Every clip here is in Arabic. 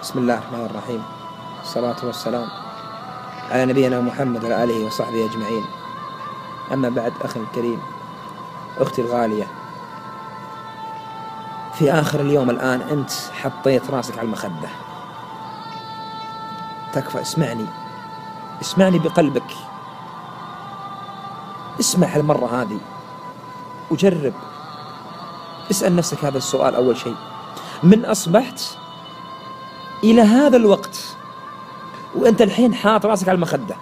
بسم الله الرحمن الرحيم. الصلاة والسلام على نبينا محمد وعلى آله وصحبه أجمعين. أما بعد أخي الكريم أختي الغالية في آخر اليوم الآن أنت حطيت راسك على المخدة. تكفى اسمعني. اسمعني بقلبك. اسمع هالمرة هذه. وجرب. اسأل نفسك هذا السؤال أول شيء. من أصبحت إلى هذا الوقت. وأنت الحين حاط رأسك على المخدة.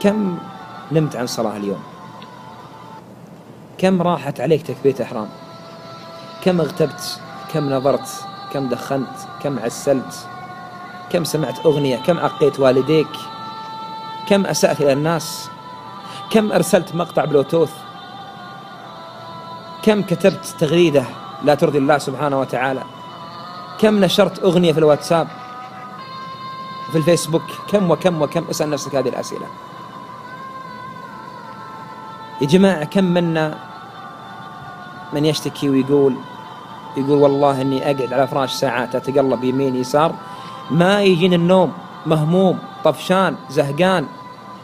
كم نمت عن صلاة اليوم؟ كم راحت عليك تكبيرة إحرام كم اغتبت؟ كم نظرت؟ كم دخنت؟ كم عسلت؟ كم سمعت أغنية؟ كم عقيت والديك؟ كم أسأت إلى الناس؟ كم أرسلت مقطع بلوتوث؟ كم كتبت تغريدة لا ترضي الله سبحانه وتعالى؟ كم نشرت أغنية في الواتساب؟ في الفيسبوك. كم وكم وكم؟ اسأل نفسك هذه الأسئلة. يا جماعة كم منا من يشتكي ويقول يقول والله إني أقعد على فراش ساعات أتقلب يمين يسار. ما يجيني النوم مهموم طفشان زهقان.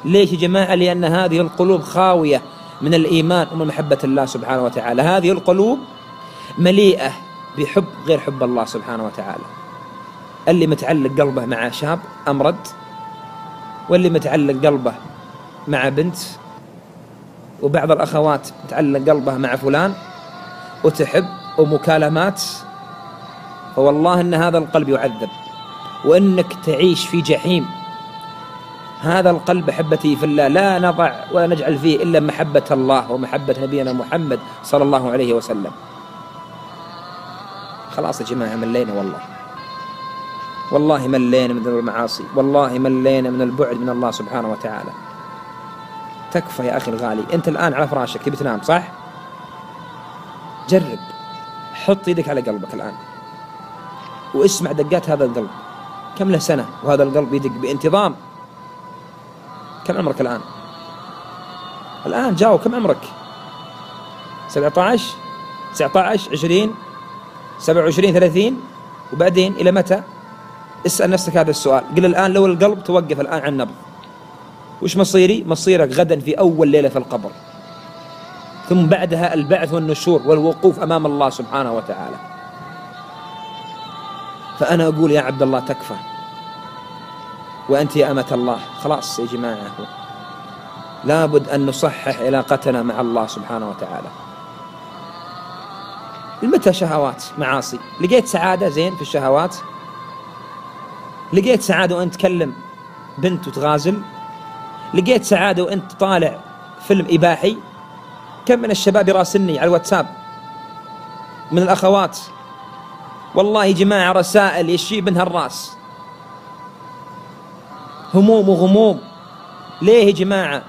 ليش يا جماعة؟ لأن هذه القلوب خاوية من الإيمان ومن محبة الله سبحانه وتعالى. هذه القلوب مليئة بحب غير حب الله سبحانه وتعالى. اللي متعلق قلبه مع شاب أمرد واللي متعلق قلبه مع بنت وبعض الأخوات متعلق قلبه مع فلان وتحب ومكالمات فوالله أن هذا القلب يعذب. وأنك تعيش في جحيم. هذا القلب أحبتي في الله لا نضع ولا نجعل فيه إلا محبة الله ومحبة نبينا محمد صلى الله عليه وسلم. خلاص يا جماعة ملينا والله. والله ملينا من المعاصي والله ملينا من البعد من الله سبحانه وتعالى. تكفى يا أخي الغالي. أنت الآن على فراشك تبي تنام صح؟ جرب. حط يدك على قلبك الآن. واسمع دقات هذا القلب. كم له سنة وهذا القلب يدق بانتظام؟ كم عمرك الآن؟ الآن جاوب كم عمرك؟ 17 19 20 27 30 وبعدين إلى متى؟ اسأل نفسك هذا السؤال. قل الآن لو القلب توقف الآن عن النبض. وش مصيري؟ مصيرك غدا في أول ليلة في القبر. ثم بعدها البعث والنشور والوقوف أمام الله سبحانه وتعالى. فأنا أقول يا عبد الله تكفى. وأنت يا أمة الله. خلاص يا جماعة. لابد أن نصحح علاقتنا مع الله سبحانه وتعالى. المتى شهوات معاصي؟ لقيت سعادة زين في الشهوات؟ لقيت سعادة وأنت تكلم بنت وتغازل؟ لقيت سعادة وأنت طالع فيلم إباحي؟ كم من الشباب يراسلني على الواتساب؟ من الأخوات؟ والله يا جماعة رسائل يشيب منها الرأس. هموم وغموم. ليه يا جماعة؟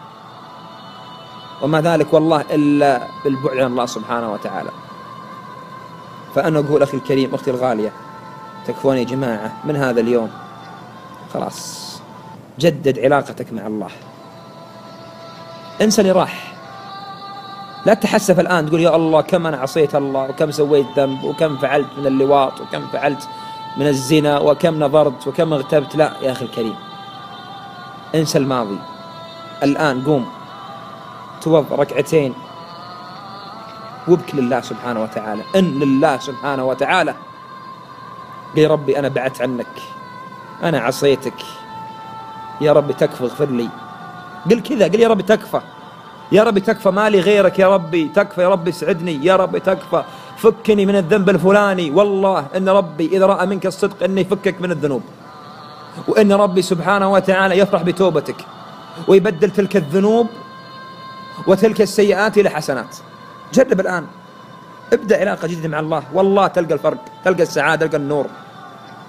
وما ذلك والله إلا بالبعد عن الله سبحانه وتعالى. فأنا أقول أخي الكريم أختي الغالية تكفون يا جماعة من هذا اليوم. خلاص. جدد علاقتك مع الله. انسى اللي راح. لا تحسف الآن تقول يا الله كم أنا عصيت الله وكم سويت ذنب وكم فعلت من اللواط وكم فعلت من الزنا وكم نظرت وكم اغتبت. لا يا أخي الكريم. انسى الماضي. الآن قوم. توض ركعتين. وابك لله سبحانه وتعالى. إن لله سبحانه وتعالى. قل ربي أنا بعدت عنك. أنا عصيتك. يا ربي تكفى اغفر لي. قل كذا. قل يا ربي تكفى. يا ربي تكفى مالي غيرك يا ربي. تكفى يا ربي اسعدني يا ربي تكفى. فكني من الذنب الفلاني. والله إن ربي إذا رأى منك الصدق انه يفكك من الذنوب. وإن ربي سبحانه وتعالى يفرح بتوبتك. ويبدل تلك الذنوب وتلك السيئات إلى حسنات. جرب الآن. ابدأ علاقة جديدة مع الله. والله تلقى الفرق تلقى السعادة تلقى النور.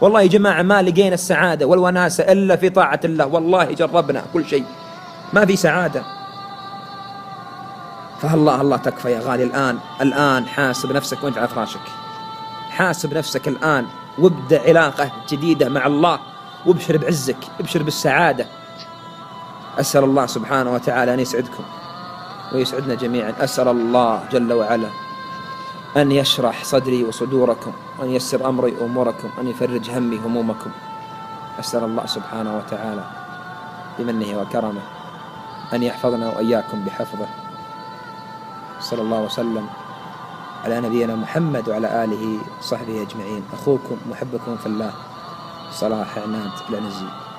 والله يا جماعة ما لقينا السعادة والوناسة إلا في طاعة الله. والله جربنا كل شيء. ما في سعادة. فالله الله تكفى يا غالي. الآن الآن حاسب نفسك وانت على فراشك. حاسب نفسك الآن. وابدأ علاقة جديدة مع الله. وابشر بعزك ابشر بالسعادة. أسأل الله سبحانه وتعالى أن يسعدكم. ويسعدنا جميعا. أسأل الله جل وعلا أن يشرح صدري وصدوركم وأن يسر أمري أموركم أن يفرج همي همومكم. أسأل الله سبحانه وتعالى بمنه وكرمه أن يحفظنا وإياكم بحفظه. صلى الله وسلم على نبينا محمد وعلى آله وصحبه أجمعين. أخوكم محبكم في الله. صلاح عناد العنزي.